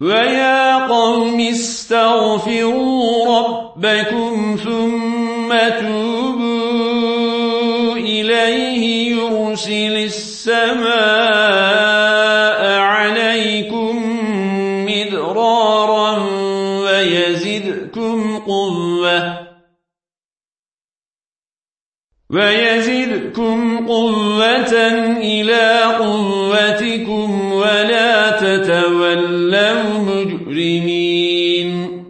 ويا قوم استغفروا ربكم ثم توبوا إليه يرسل السماء عليكم مدرارا ويزدكم قوة ويزدكم قوة إلى قوة ولا تتولوا مجرمين.